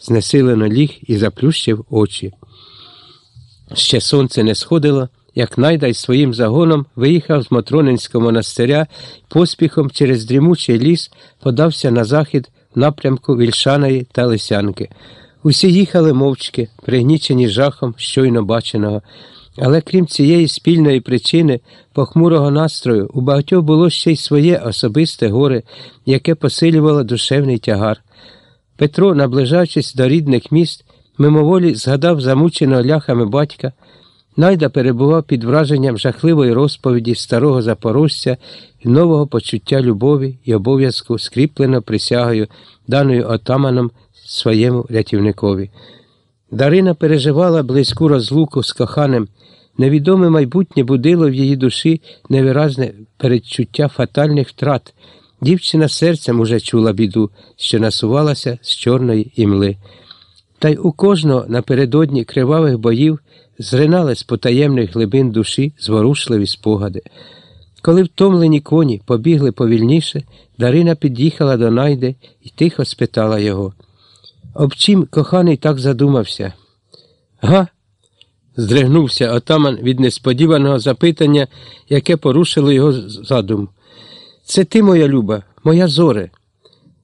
знесилено ліг і заплющив очі. Ще сонце не сходило, як найда із своїм загоном виїхав з Мотронинського монастиря поспіхом через дрімучий ліс подався на захід в напрямку Вільшаної та Лисянки. Усі їхали мовчки, пригнічені жахом щойно баченого. Але крім цієї спільної причини, похмурого настрою, у багатьох було ще й своє особисте горе, яке посилювало душевний тягар. Петро, наближаючись до рідних міст, мимоволі згадав замученого ляхами батька. Найда перебував під враженням жахливої розповіді старого запорожця і нового почуття любові і обов'язку, скріплено присягою, даною отаманом своєму рятівникові. Дарина переживала близьку розлуку з коханим. Невідоме майбутнє будило в її душі невиразне передчуття фатальних втрат. Дівчина серцем уже чула біду, що насувалася з чорної імли. Та й у кожного напередодні кривавих боїв зринали з потаємних глибин душі зворушливі спогади. Коли втомлені коні побігли повільніше, Дарина під'їхала до найди і тихо спитала його. Об чим коханий так задумався? Га? здригнувся отаман від несподіваного запитання, яке порушило його задум. Це ти, моя люба, моя зоре.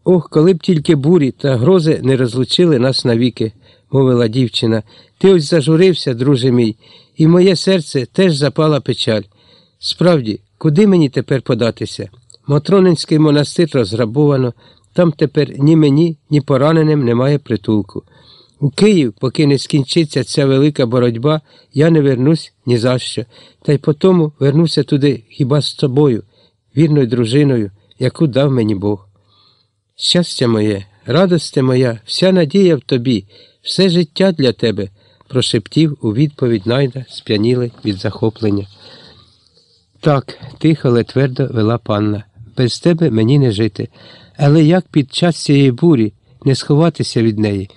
Ох, коли б тільки бурі та грози не розлучили нас навіки, мовила дівчина. Ти ось зажурився, друже мій, і моє серце теж запала печаль. Справді, куди мені тепер податися? Мотронинський монастир розграбовано, там тепер ні мені, ні пораненим немає притулку. У Київ, поки не скінчиться ця велика боротьба, я не вернусь ні за що, та й потому вернуся туди хіба з тобою, вірною дружиною, яку дав мені Бог. Щастя моє, радосте моя, вся надія в тобі, все життя для тебе, прошептів у відповідь найда, сп'яніли від захоплення. Так, тихо, але твердо вела панна. Без тебе мені не жити. Але як під час цієї бурі не сховатися від неї?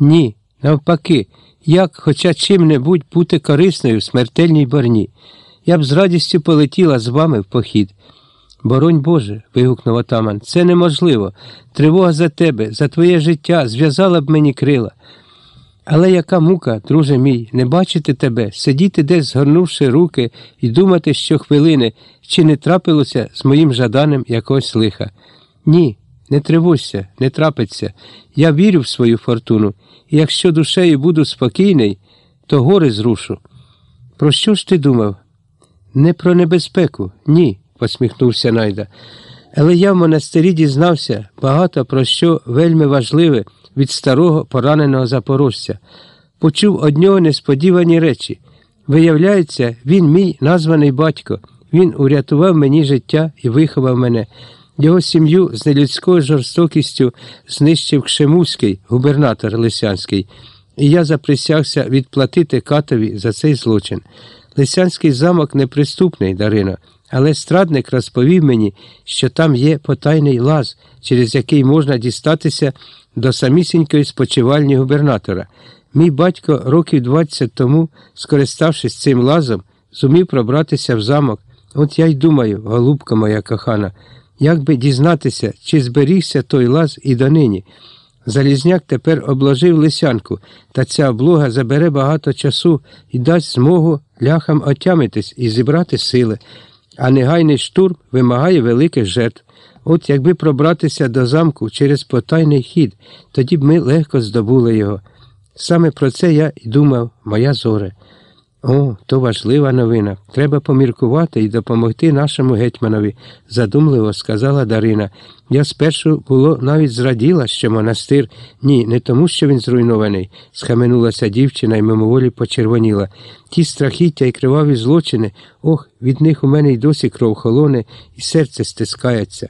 Ні, навпаки, як хоча чим-небудь бути корисною в смертельній борні. Я б з радістю полетіла з вами в похід. Боронь Боже, вигукнув отаман, це неможливо. Тривога за тебе, за твоє життя зв'язала б мені крила. Але яка мука, друже мій, не бачити тебе, сидіти десь, згорнувши руки, і думати щохвилини, чи не трапилося з моїм жаданим якогось лиха. Ні, не тривожся, не трапиться. Я вірю в свою фортуну, і якщо душею буду спокійний, то гори зрушу. Про що ж ти думав? Не про небезпеку, ні, посміхнувся Найда. Але я в монастирі дізнався багато про що вельми важливе від старого пораненого запорожця. Почув од нього несподівані речі. Виявляється, він мій названий батько. Він урятував мені життя і виховав мене. Його сім'ю з нелюдською жорстокістю знищив Кшемуський, губернатор Лисянський, і я заприсягся відплатити катові за цей злочин. Лисянський замок неприступний, Дарина, але страдник розповів мені, що там є потайний лаз, через який можна дістатися до самісінької спочивальні губернатора. Мій батько років 20 тому, скориставшись цим лазом, зумів пробратися в замок. От я й думаю, голубка моя кохана, як би дізнатися, чи зберігся той лаз і донині. Залізняк тепер обложив лисянку, та ця облога забере багато часу і дасть змогу ляхам отямитись і зібрати сили, а негайний штурм вимагає великих жертв. От якби пробратися до замку через потайний хід, тоді б ми легко здобули його. Саме про це я і думав, моя зоре. О, то важлива новина. Треба поміркувати і допомогти нашому гетьманові, задумливо сказала Дарина. Я спершу було навіть зраділа, що монастир ні, не тому, що він зруйнований, схаменулася дівчина і мимоволі почервоніла. Ті страхіття і криваві злочини, ох, від них у мене й досі кров холоне, і серце стискається.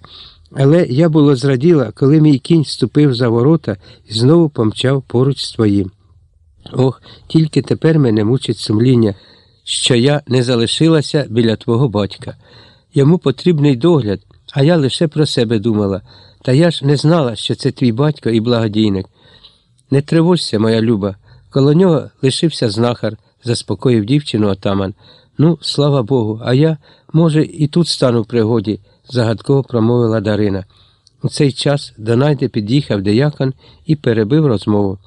Але я було зраділа, коли мій кінь ступив за ворота і знову помчав поруч з твоїм. Ох, тільки тепер мене мучить сумління, що я не залишилася біля твого батька. Йому потрібний догляд, а я лише про себе думала, та я ж не знала, що це твій батько і благодійник. Не тривожся, моя люба, коло нього лишився знахар, заспокоїв дівчину отаман. Ну, слава Богу, а я, може, і тут стану в пригоді, загадково промовила Дарина. У цей час до Найди під'їхав деякон і перебив розмову.